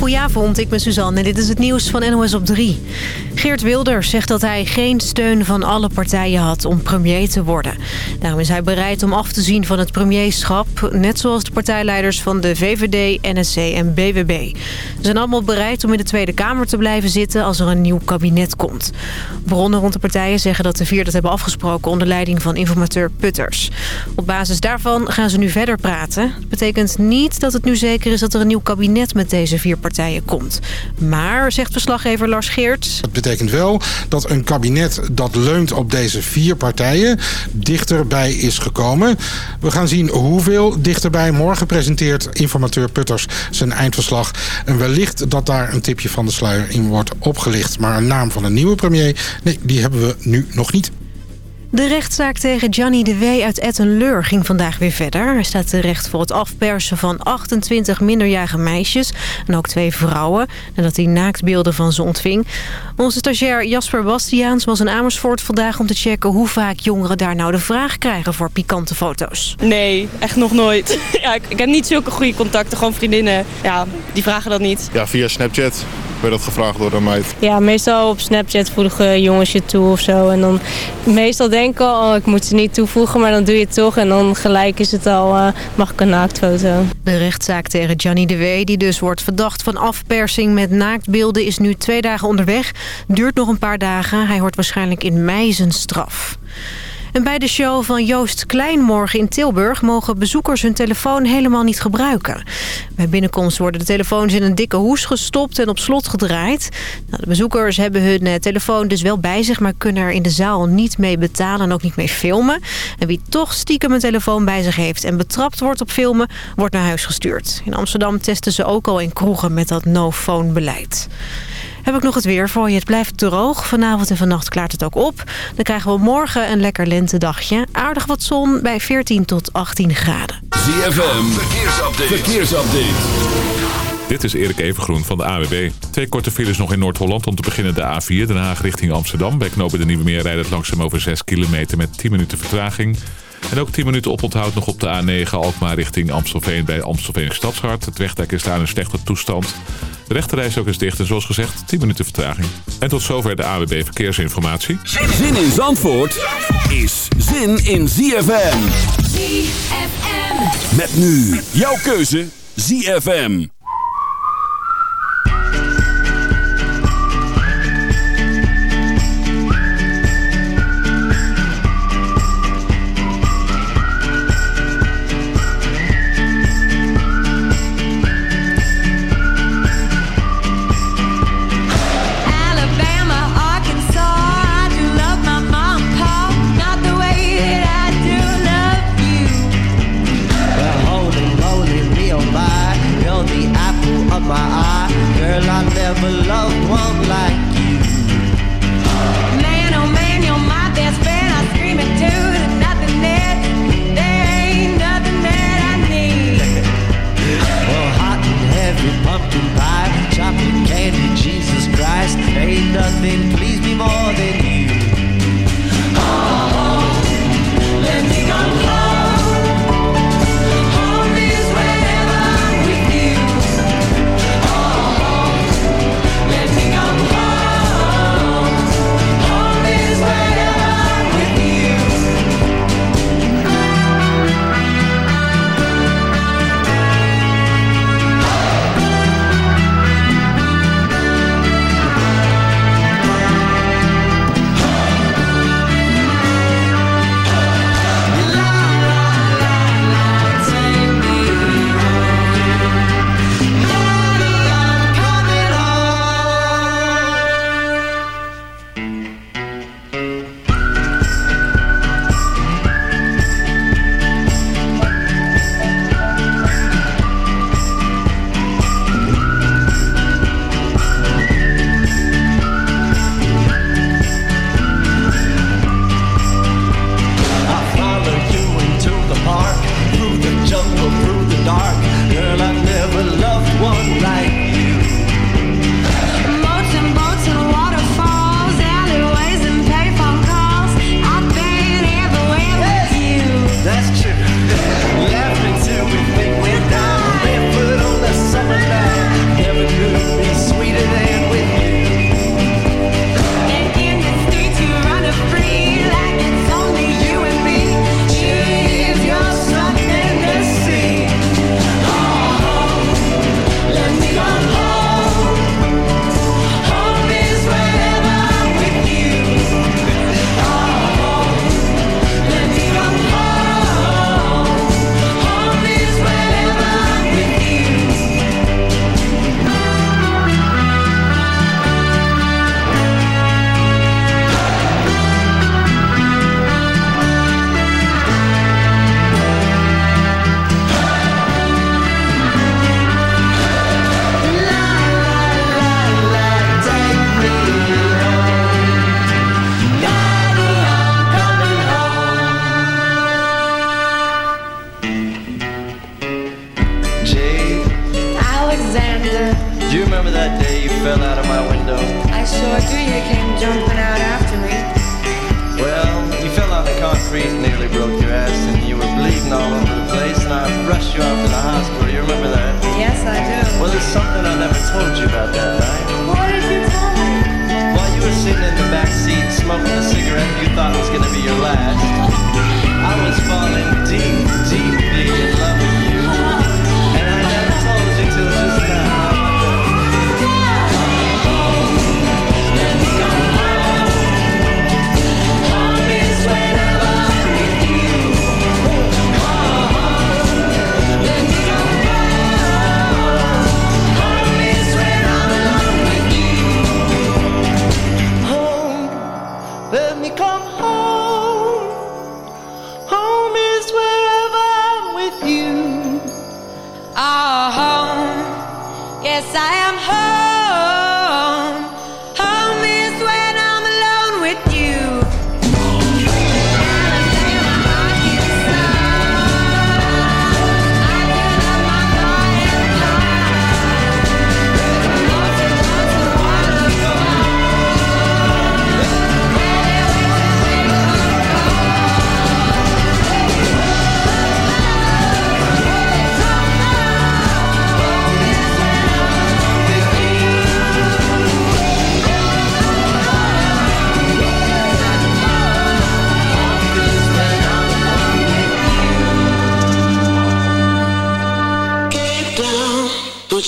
Goedenavond, ik ben Suzanne en dit is het nieuws van NOS op 3. Geert Wilders zegt dat hij geen steun van alle partijen had om premier te worden. Daarom is hij bereid om af te zien van het premierschap... net zoals de partijleiders van de VVD, NSC en BWB. Ze zijn allemaal bereid om in de Tweede Kamer te blijven zitten... als er een nieuw kabinet komt. Bronnen rond de partijen zeggen dat de vier dat hebben afgesproken... onder leiding van informateur Putters. Op basis daarvan gaan ze nu verder praten. Dat betekent niet dat het nu zeker is dat er een nieuw kabinet met deze vier partijen komt. Maar, zegt verslaggever Lars Geert... Het betekent wel dat een kabinet dat leunt op deze vier partijen dichterbij is gekomen. We gaan zien hoeveel dichterbij. Morgen presenteert informateur Putters zijn eindverslag. En wellicht dat daar een tipje van de sluier in wordt opgelicht. Maar een naam van een nieuwe premier, nee, die hebben we nu nog niet. De rechtszaak tegen Gianni de W. uit Ettenleur ging vandaag weer verder. Hij staat terecht voor het afpersen van 28 minderjarige meisjes... en ook twee vrouwen, nadat hij naaktbeelden van ze ontving. Onze stagiair Jasper Bastiaans was in Amersfoort vandaag... om te checken hoe vaak jongeren daar nou de vraag krijgen voor pikante foto's. Nee, echt nog nooit. Ja, ik, ik heb niet zulke goede contacten, gewoon vriendinnen. Ja, die vragen dat niet. Ja, via Snapchat werd dat gevraagd door een meid. Ja, meestal op Snapchat voegen jongens je toe of zo. En dan meestal oh, ik moet ze niet toevoegen, maar dan doe je het toch. En dan gelijk is het al, uh, mag ik een naaktfoto. De rechtszaak tegen Gianni de W, die dus wordt verdacht van afpersing met naaktbeelden, is nu twee dagen onderweg. Duurt nog een paar dagen. Hij hoort waarschijnlijk in mei zijn straf. En bij de show van Joost Klein morgen in Tilburg... mogen bezoekers hun telefoon helemaal niet gebruiken. Bij binnenkomst worden de telefoons in een dikke hoes gestopt en op slot gedraaid. Nou, de bezoekers hebben hun eh, telefoon dus wel bij zich... maar kunnen er in de zaal niet mee betalen en ook niet mee filmen. En wie toch stiekem een telefoon bij zich heeft... en betrapt wordt op filmen, wordt naar huis gestuurd. In Amsterdam testen ze ook al in kroegen met dat no-phone-beleid. Heb ik nog het weer voor je. Het blijft droog. Vanavond en vannacht klaart het ook op. Dan krijgen we morgen een lekker lentedagje. Aardig wat zon bij 14 tot 18 graden. ZFM, verkeersupdate. verkeersupdate. Dit is Erik Evengroen van de AWB. Twee korte files nog in Noord-Holland om te beginnen de A4 Den Haag richting Amsterdam. Bij knopen de Nieuwe Meer rijdt het langzaam over 6 kilometer met 10 minuten vertraging. En ook 10 minuten oponthoud nog op de A9 Alkmaar richting Amstelveen bij Amstelveen Stadshart. Het wegdek is daar in slechte toestand. De rechterreis ook is dicht en zoals gezegd 10 minuten vertraging. En tot zover de AWB Verkeersinformatie. Zin in Zandvoort is zin in ZFM. ZFM. Met nu jouw keuze ZFM.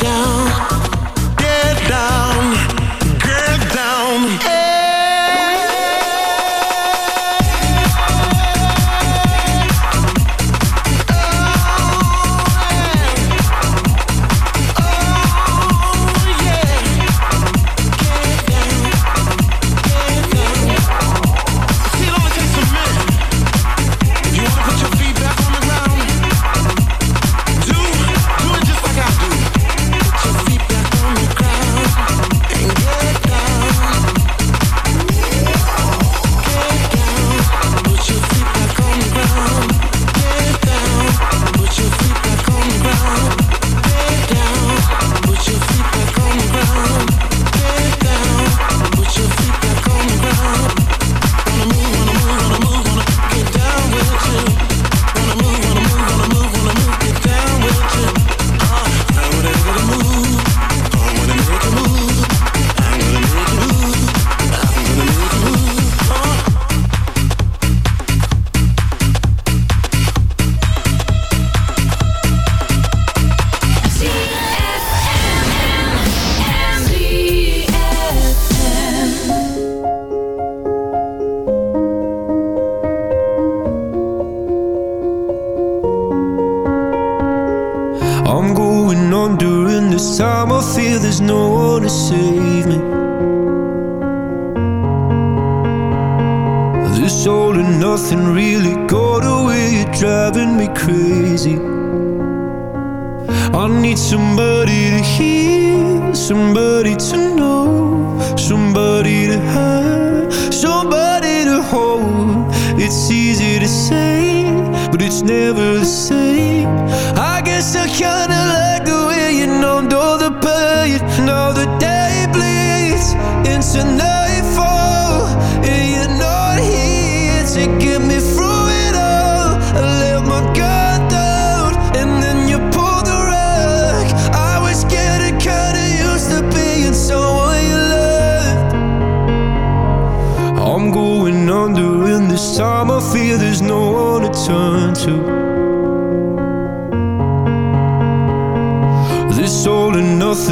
down,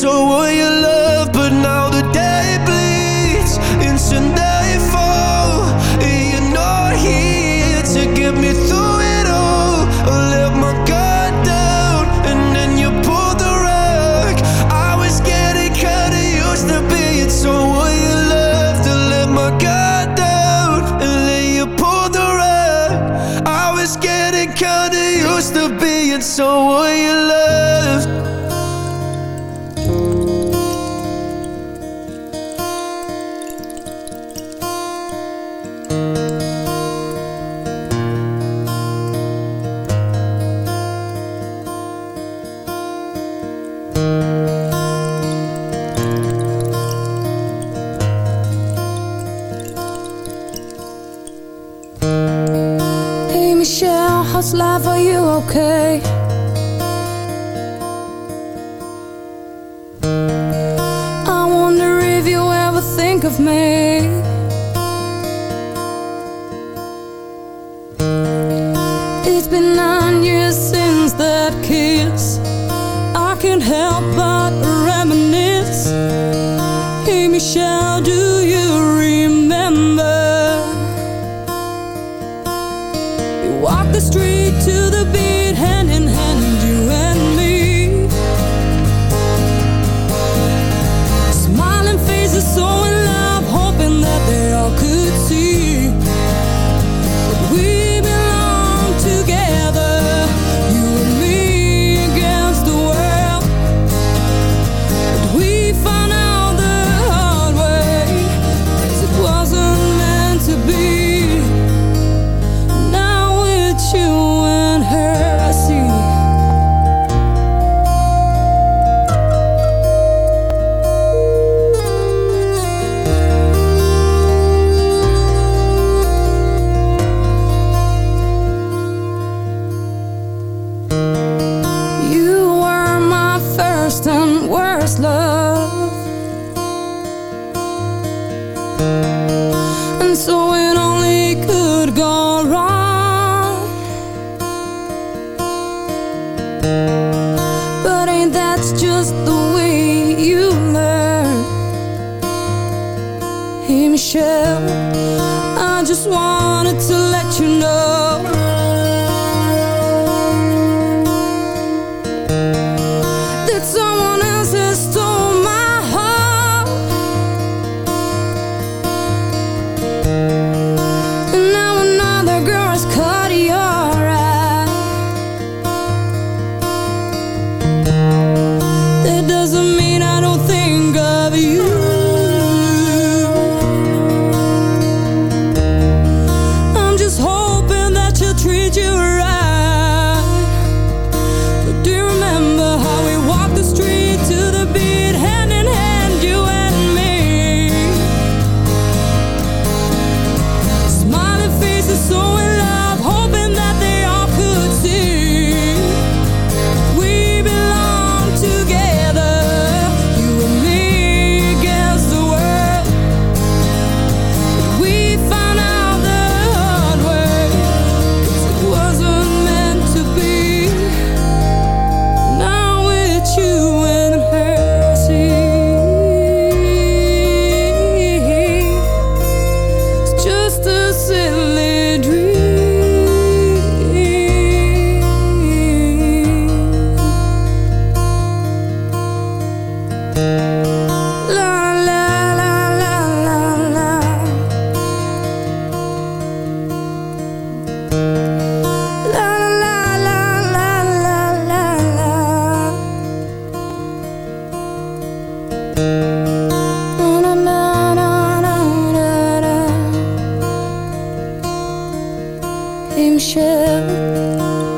so will you shell I just wanted to let Yeah.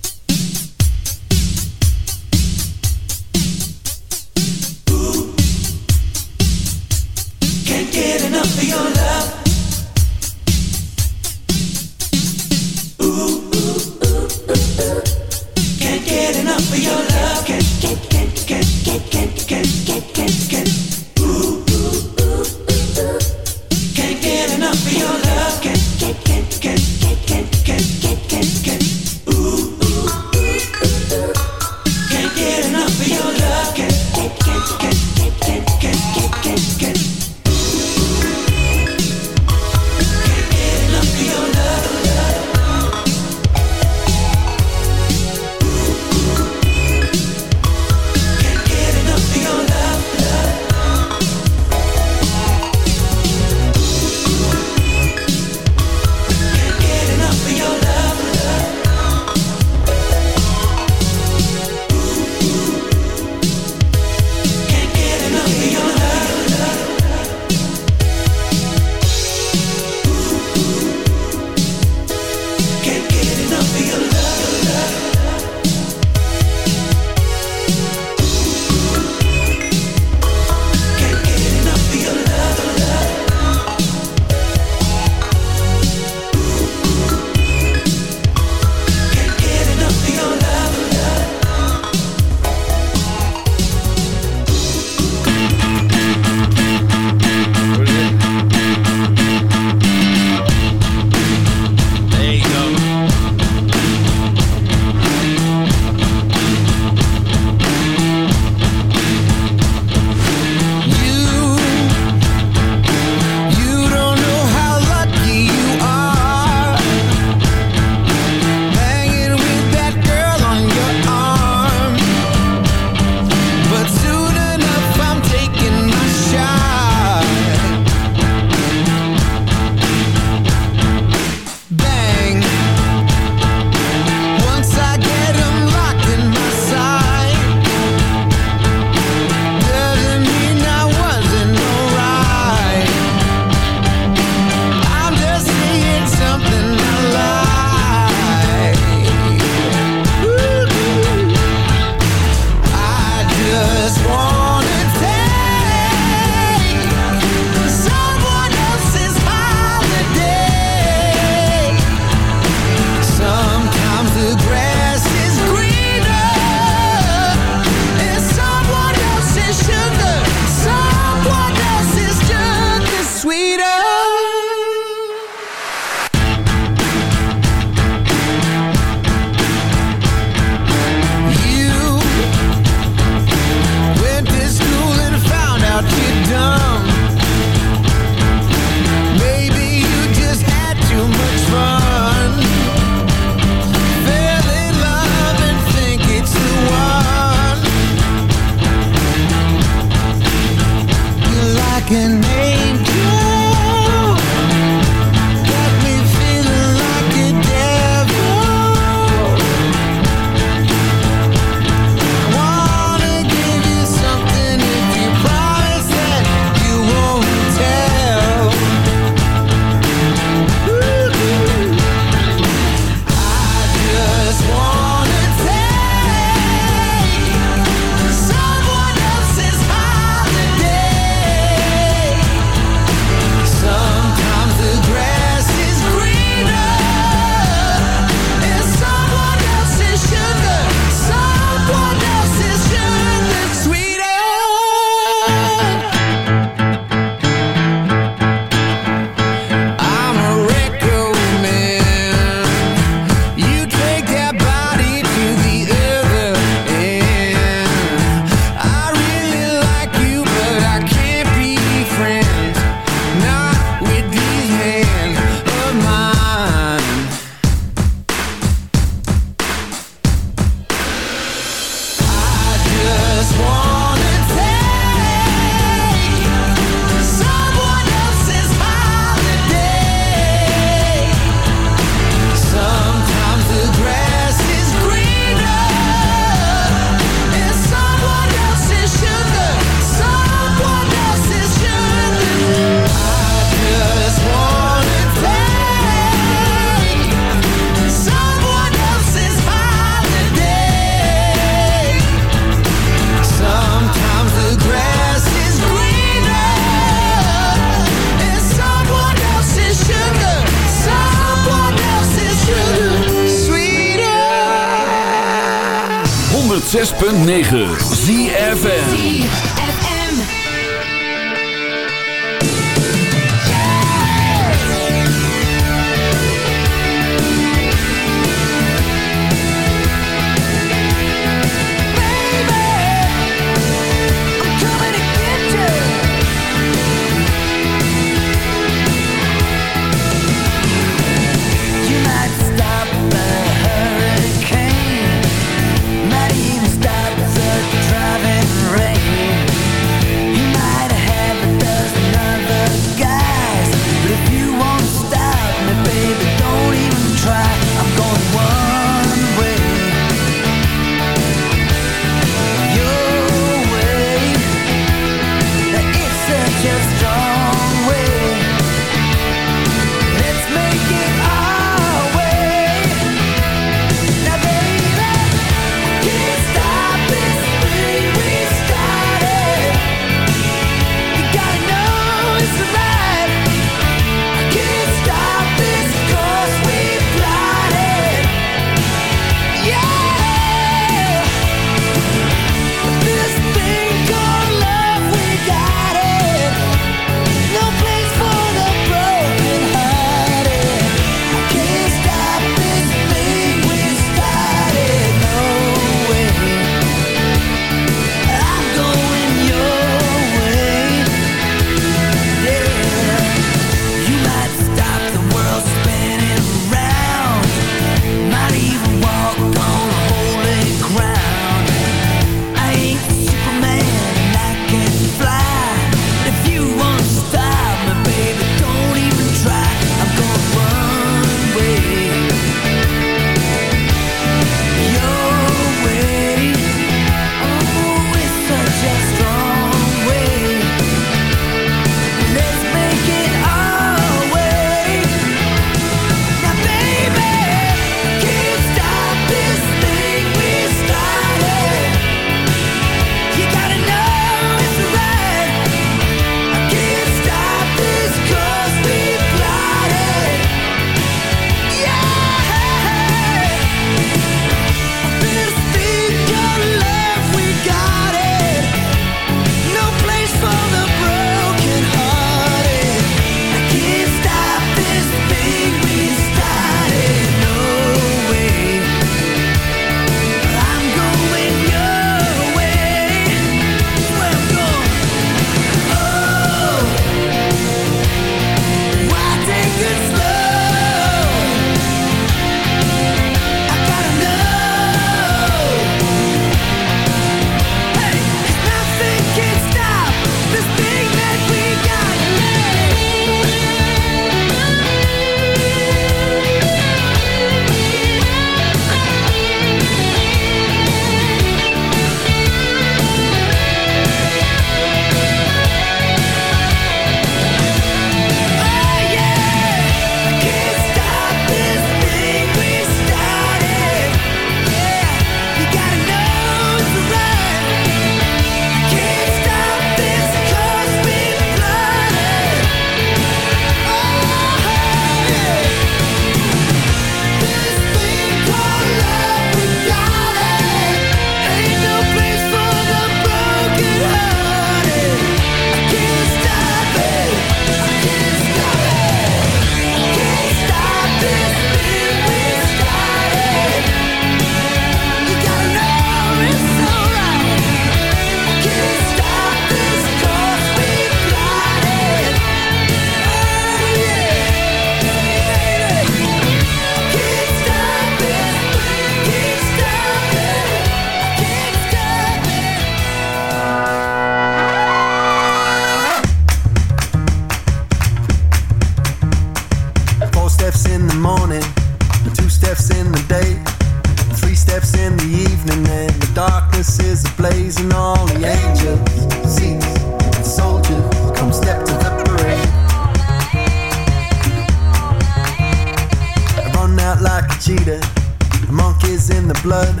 blood.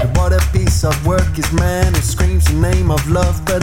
And what a piece of work is man who screams the name of love, but